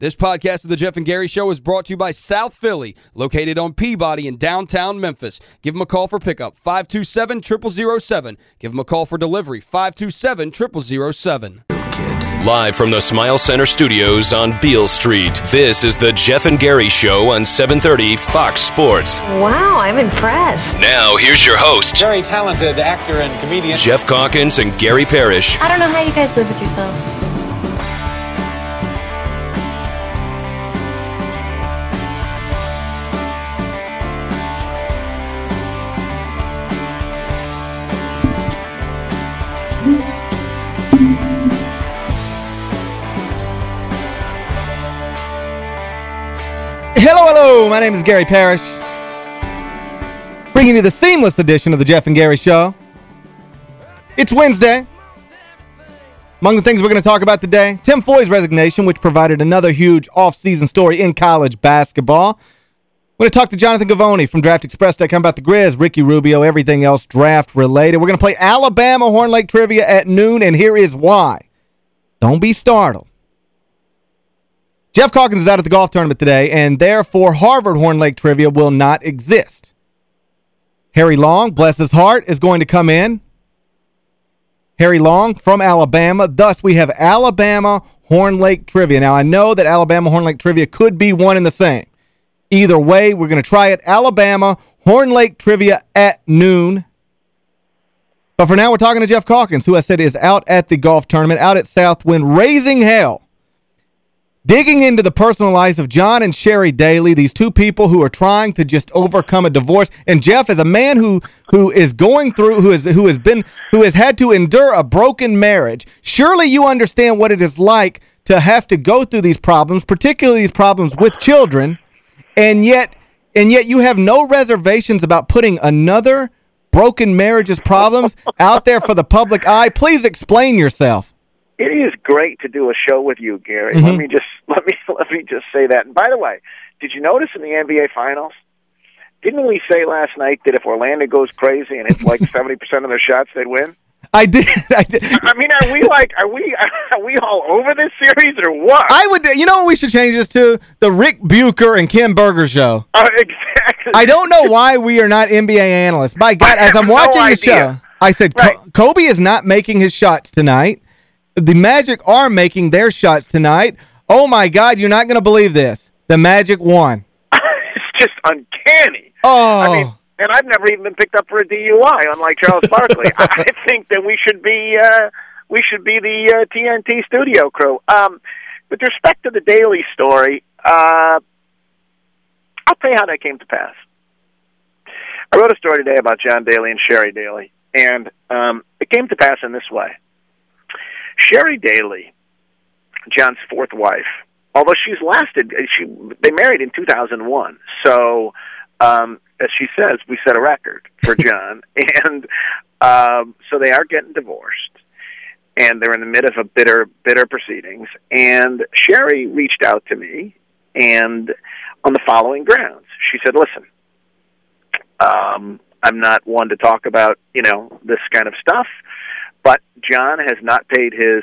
This podcast of the Geoff and Gary Show is brought to you by South Philly, located on Peabody in downtown Memphis. Give them a call for pickup, 527-0007. Give them a call for delivery, 527-0007. Live from the Smile Center studios on Beale Street, this is the Geoff and Gary Show on 730 Fox Sports. Wow, I'm impressed. Now, here's your host, Very talented actor and comedian. Geoff Calkins and Gary Parrish. I don't know how you guys live with yourselves. My name is Gary Parrish. Bringing you the seamless edition of the Geoff and Gary Show. It's Wednesday. Among the things we're going to talk about today, Tim Floyd's resignation, which provided another huge off-season story in college basketball. We're going to talk to Jonathan Givony from DraftExpress.com about the Grizz, Ricky Rubio, everything else draft-related. We're going to play Alabama Horn Lake Trivia at noon, and here is why. Don't be startled. Geoff Calkins is out at the golf tournament today, and therefore Harvard Horn Lake Trivia will not exist. Harry Long, bless his heart, is going to come in. Harry Long from Alabama. Thus, we have Alabama Horn Lake Trivia. Now, I know that Alabama Horn Lake Trivia could be one and the same. Either way, we're going to try it. Alabama Horn Lake Trivia at noon. But for now, we're talking to Geoff Calkins, who I said is out at the golf tournament, out at Southwind, raising hell digging into the personal lives of John and Sherry Daly, these two people who are trying to just overcome a divorce. And Geoff as a man who who is going through, who is who has been, who has had to endure a broken marriage, surely you understand what it is like to have to go through these problems, particularly these problems with children, and yet and yet you have no reservations about putting another broken marriage's problems out there for the public eye. Please explain yourself. It is great to do a show with you, Gary. Mhm. Let me just let me let me just say that. And by the way, did you notice in the NBA Finals? Didn't we say last night that if Orlando goes crazy and hits like seventy percent of their shots, they'd win? I did. I did. I mean, are we like are we are we all over this series or what? I would, you know what we should change this to? The Rick Bucher and Kim Berger show. Uh, exactly. I don't know why we are not NBA analysts. By God, as I'm have no watching the show, I said, Right. Kobe is not making his shots tonight. The Magic are making their shots tonight. Oh, my God, you're not going to believe this. The Magic won. it's just uncanny. Oh. I mean, and I've never even been picked up for a DUI, unlike Charles Barkley. I I think that we should be uh, we should be the uh, TNT studio crew. Um, with respect to the Daly story, uh, I'll tell you how that came to pass. I wrote a story today about John Daly and Sherry Daly, and um, it came to pass in this way. Sherry Daly, John's fourth wife, although she's lasted, she they married in 2001, so um, as she says, we set a record for John, and um, so they are getting divorced, and they're in the mid of a bitter, bitter proceedings. And Sherry reached out to me, and on the following grounds, she said, "Listen, um, I'm not one to talk about you know this kind of stuff, but John has not paid his."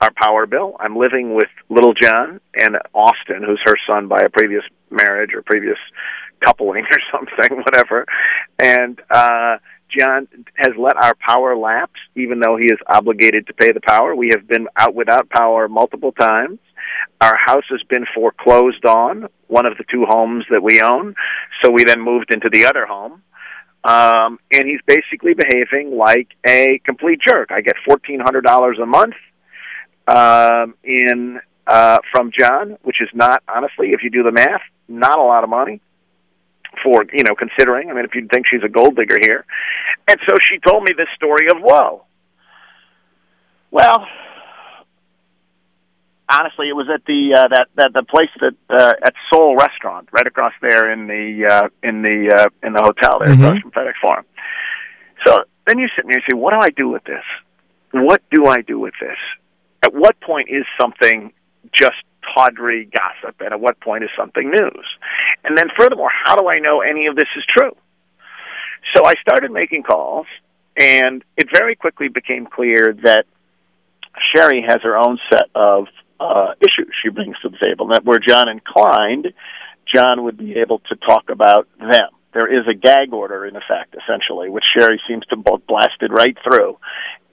Our power bill. I'm living with little John and Austin, who's her son by a previous marriage or previous coupling or something, whatever. And uh, John has let our power lapse, even though he is obligated to pay the power. We have been out without power multiple times. Our house has been foreclosed on, one of the two homes that we own. So we then moved into the other home. Um, and he's basically behaving like a complete jerk. I get fourteen hundred dollars a month um, in uh, from John, which is not honestly, if you do the math, not a lot of money for you know considering. I mean, if you'd think she's a gold digger here, and so she told me this story of woe. Well, honestly, it was at the uh, that that the place that uh, at Soul Restaurant right across there in the uh, in the uh, in the hotel there Mhm. across from FedEx Forum. So then you sit there and you say, "What do I do with this? What do I do with this? At what point is something just tawdry gossip, and at what point is something news? And then, furthermore, how do I know any of this is true?" So I started making calls, and it very quickly became clear that Sherry has her own set of uh, issues she brings to the table. And that where John inclined, John would be able to talk about them. There is a gag order in effect, essentially, which Sherry seems to have blasted right through,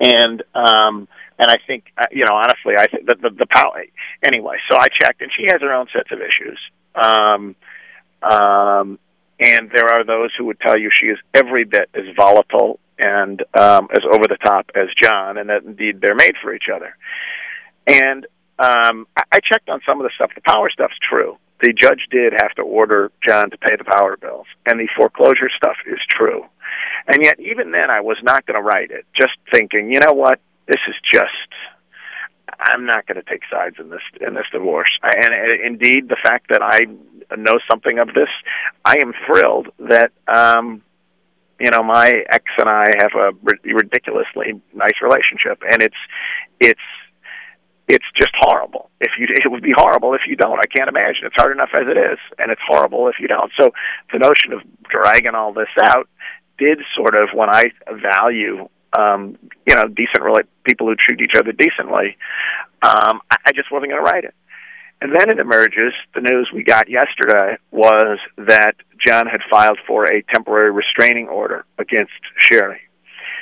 and um, and I think uh, you know honestly, I think the, the the power anyway. So I checked, and she has her own sets of issues. Um, um, and there are those who would tell you she is every bit as volatile and um, as over the top as John, and that indeed they're made for each other. And um, I, checked on some of the stuff. The power stuff's true. The judge did have to order John to pay the power bills, and the foreclosure stuff is true. And yet, even then, I was not going to write it, just thinking, you know what, this is just. I'm not going to take sides in this in this divorce. And, and indeed, the fact that I know something of this, I am thrilled that um, you know my ex and I have a ridiculously nice relationship, and it's it's it's just horrible. If you, it would be horrible if you don't. I can't imagine. It's hard enough as it is, and it's horrible if you don't. So the notion of dragging all this out did sort of, when I value, um, you know, decent rela- people who treat each other decently, um, I, I just wasn't going to write it. And then it emerges, the news we got yesterday was that John had filed for a temporary restraining order against Sherry.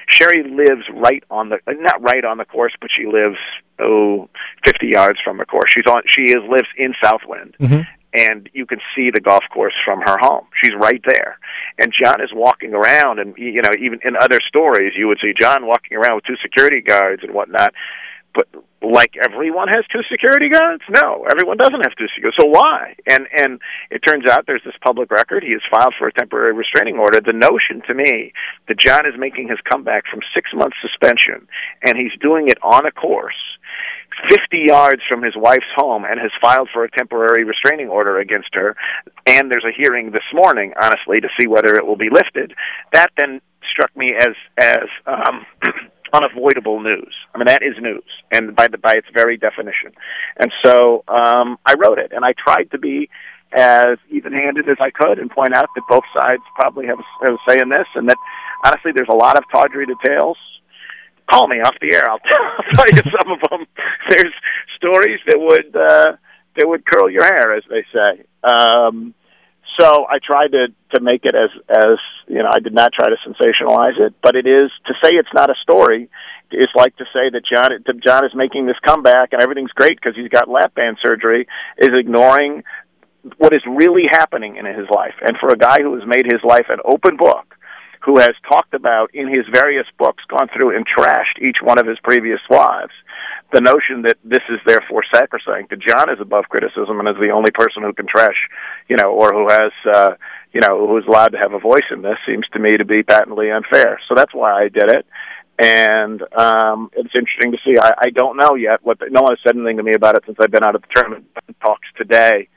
Sherry lives right on the not right on the course, but she lives oh fifty yards from the course. She's on she is lives in Southwind. Mm-hmm. And you can see the golf course from her home. She's right there. And John is walking around, and you know, even in other stories, you would see John walking around with two security guards and whatnot but like everyone has two security guards? No, everyone doesn't have two security. So why? And and it turns out there's this public record. He has filed for a temporary restraining order. The notion to me that John is making his comeback from six months suspension, and he's doing it on a course. 50 yards from his wife's home and has filed for a temporary restraining order against her and there's a hearing this morning honestly to see whether it will be lifted that then struck me as as um unavoidable news. I mean, that is news, and by the by its very definition. And so um, I wrote it, and I tried to be as even-handed as I could, and point out that both sides probably have a, have a say in this, and that honestly, there's a lot of tawdry details. Call me off the air. I'll, I'll tell you some of them. There's stories that would uh, that would curl your hair, as they say. Um, so I tried to to make it as as you know I did not try to sensationalize it, but it is to say it's not a story is like to say that John John is making this comeback and everything's great because he's got lap band surgery is ignoring what is really happening in his life. And for a guy who has made his life an open book, who has talked about in his various books, gone through and trashed each one of his previous wives, the notion that this is therefore sacrosanct, that John is above criticism and is the only person who can trash, you know, or who has, uh, you know, who is allowed to have a voice in this seems to me to be patently unfair. So that's why I did it. And um, it's interesting to see. I, I don't know yet what the, no one has said anything to me about it since I've been out of the tournament. Talks today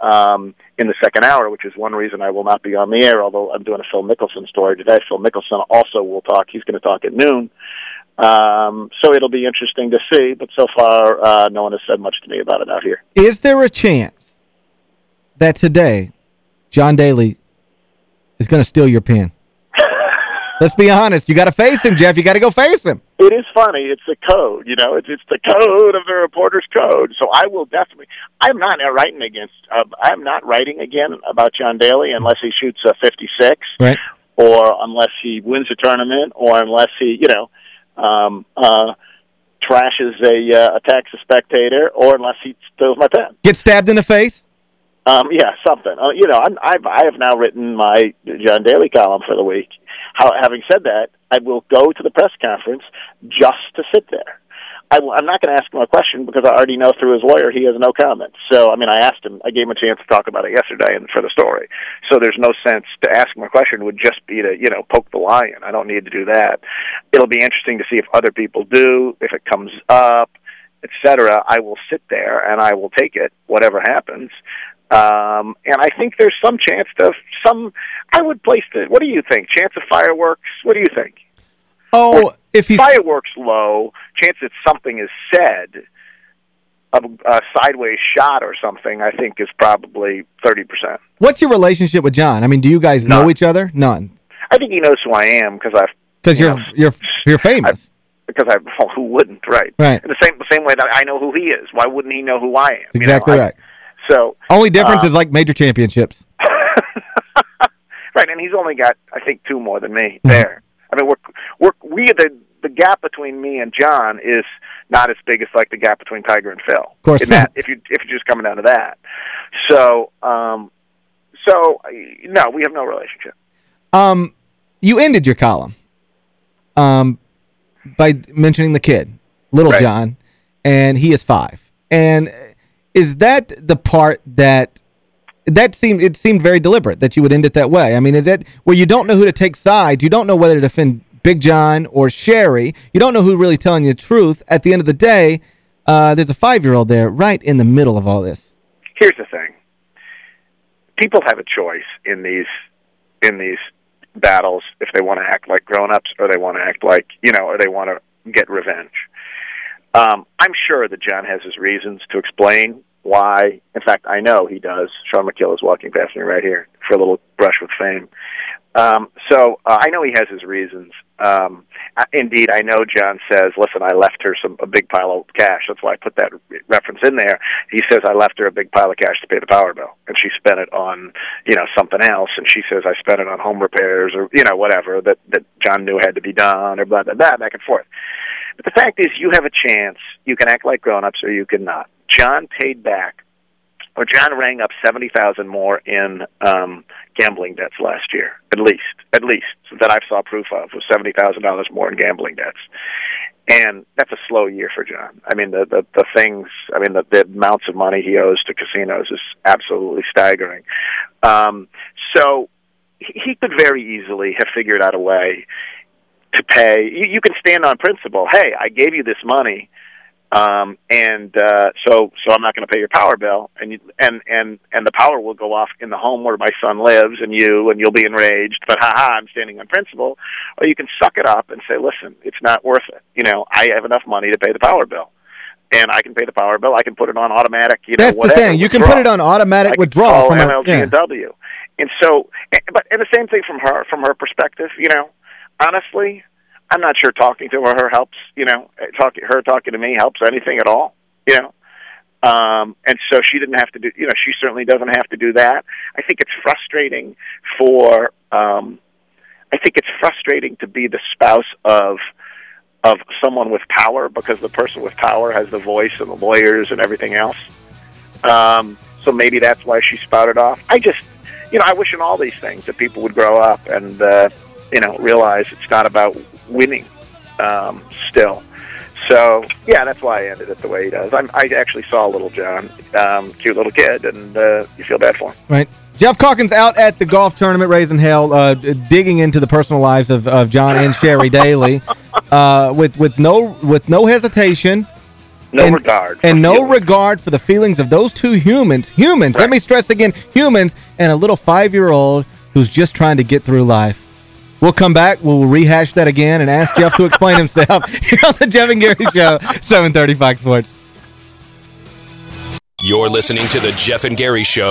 um, in the second hour, which is one reason I will not be on the air. Although I'm doing a Phil Mickelson story today. Phil Mickelson also will talk. He's going to talk at noon. Um, so it'll be interesting to see, but so far uh, no one has said much to me about it out here. Is there a chance that today John Daly is going to steal your pen? Let's be honest. You got to face him, Geoff. You got to go face him. It is funny. It's a code, you know. It's it's the code of the reporter's code. So I will definitely. I'm not writing against. Uh, I'm not writing again about John Daly unless he shoots a 56, right? Or unless he wins a tournament, or unless he, you know, um, uh, trashes a uh, attacks a spectator, or unless he steals my pen. Get stabbed in the face. Um, yeah, something. Uh, you know, I'm, I've I have now written my John Daly column for the week. How, having said that, I will go to the press conference just to sit there. I, I'm not going to ask him a question because I already know through his lawyer he has no comment. So, I mean, I asked him, I gave him a chance to talk about it yesterday and for the story. So there's no sense to ask him a question would just be to, you know, poke the lion. I don't need to do that. It'll be interesting to see if other people do, if it comes up, etc. I will sit there and I will take it, whatever happens. Um, and I think there's some chance of some. I would place the. What do you think? Chance of fireworks? What do you think? Oh, or if he's fireworks low, chance that something is said, a, a sideways shot or something, I think is probably thirty percent. What's your relationship with John? I mean, do you guys None. know each other? None. I think he knows who I am because I've because you you're, you're you're famous. because I well, who wouldn't, right? Right. In the same the same way that I know who he is. Why wouldn't he know who I am? Exactly you know, right. I, so Only difference uh, is like major championships. right, and he's only got I think two more than me Mhm. there. I mean, we're we're we the the gap between me and John is not as big as like the gap between Tiger and Phil. Of course that, if you if you're just coming down to that. So, um, so no, we have no relationship. Um, you ended your column um, by mentioning the kid, Little Right. John, and he is five. And is that the part that that seemed it seemed very deliberate that you would end it that way? I mean, is that where you don't know who to take sides, you don't know whether to defend Big John or Sherry, you don't know who really telling you the truth. At the end of the day, uh, there's a five-year-old there right in the middle of all this. Here's the thing: people have a choice in these in these battles if they want to act like grown-ups or they want to act like you know or they want to get revenge. Um, I'm sure that John has his reasons to explain why. In fact, I know he does. Shaun Micheel is walking past me right here for a little brush with fame. Um, so uh, I know he has his reasons. Um, indeed, I know John says, "Listen, I left her some a big pile of cash." That's why I put that reference in there. He says, "I left her a big pile of cash to pay the power bill, and she spent it on, you know, something else." And she says, "I spent it on home repairs or you know whatever that that John knew had to be done or blah blah blah back and forth." But the fact is, you have a chance. You can act like grown-ups, or you can not. John paid back, or John rang up seventy thousand more in um, gambling debts last year, at least, at least that I saw proof of was seventy thousand dollars more in gambling debts, and that's a slow year for John. I mean, the the, the things, I mean, the, the amounts of money he owes to casinos is absolutely staggering. Um, so he he could very easily have figured out a way to pay. You, you can stand on principle. Hey, I gave you this money, um, and uh, so so I'm not going to pay your power bill, and you, and and and the power will go off in the home where my son lives, and you, and you'll be enraged. But haha, I'm standing on principle. Or you can suck it up and say, listen, it's not worth it. You know, I have enough money to pay the power bill. And I can pay the power bill. I can put it on automatic. You know, That's the whatever, thing. You can withdrawal. put it on automatic I withdrawal from MLG yeah. and W. And so, and- but and the same thing from her from her perspective. You know, honestly, I'm not sure talking to her helps. You know, talking her talking to me helps anything at all. You know, um, and so she didn't have to do. You know, she certainly doesn't have to do that. I think it's frustrating for. Um, I think it's frustrating to be the spouse of of someone with power because the person with power has the voice and the lawyers and everything else. Um, so maybe that's why she spouted off. I just, you know, I wish in all these things that people would grow up and, uh, you know, realize it's not about winning um, still. So yeah, that's why I ended it the way he does. I'm, I actually saw little John, um, cute little kid, and uh, you feel bad for him. Right. Geoff Calkins out at the golf tournament, raising hell, uh, digging into the personal lives of, of John and Sherry Daly, uh, with with no with no hesitation No and, regard and no feelings. regard for the feelings of those two humans. Humans. Let me stress again, humans, and a little five year old who's just trying to get through life. We'll come back. We'll rehash that again and ask Geoff to explain himself here on the Geoff and Gary Show, 730 Fox Sports. You're listening to the Geoff and Gary Show.